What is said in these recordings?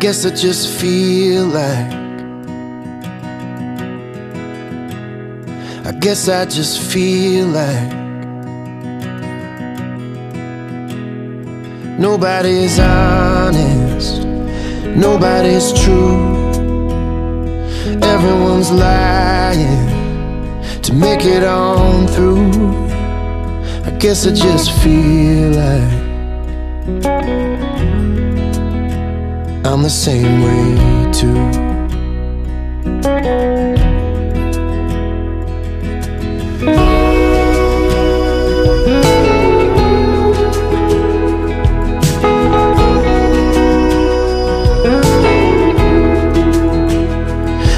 guess I just feel like. I guess I just feel like. Nobody's honest, nobody's true. Everyone's lying to make it on through. I guess I just feel like. I'm the same way too.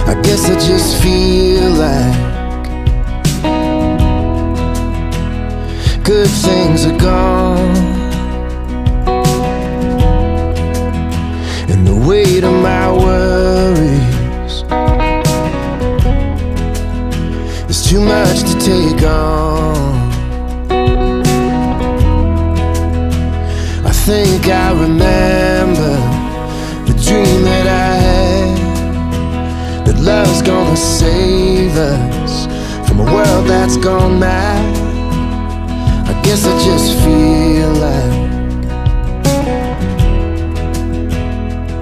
I guess I just feel like good things are gone. Weight of my worries is too much to take on. I think I remember the dream that I had that love's gonna save us from a world that's gone mad. I guess I just feel like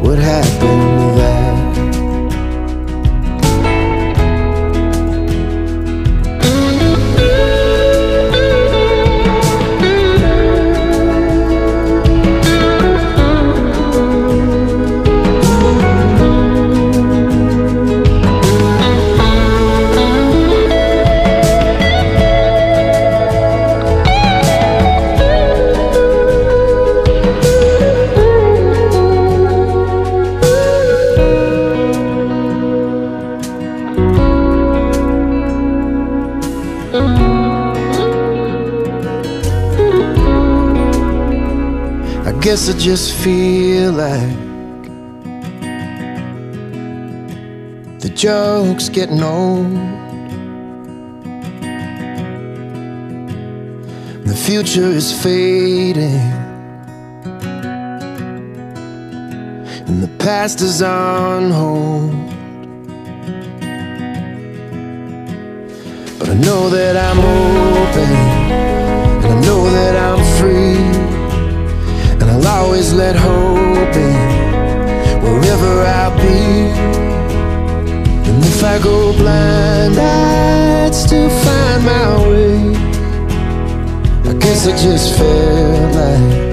what happened I guess I just feel like the joke's getting old. The future is fading, and the past is on hold. But I know that I'm open, go blind, I'd still find my way. I guess I just felt like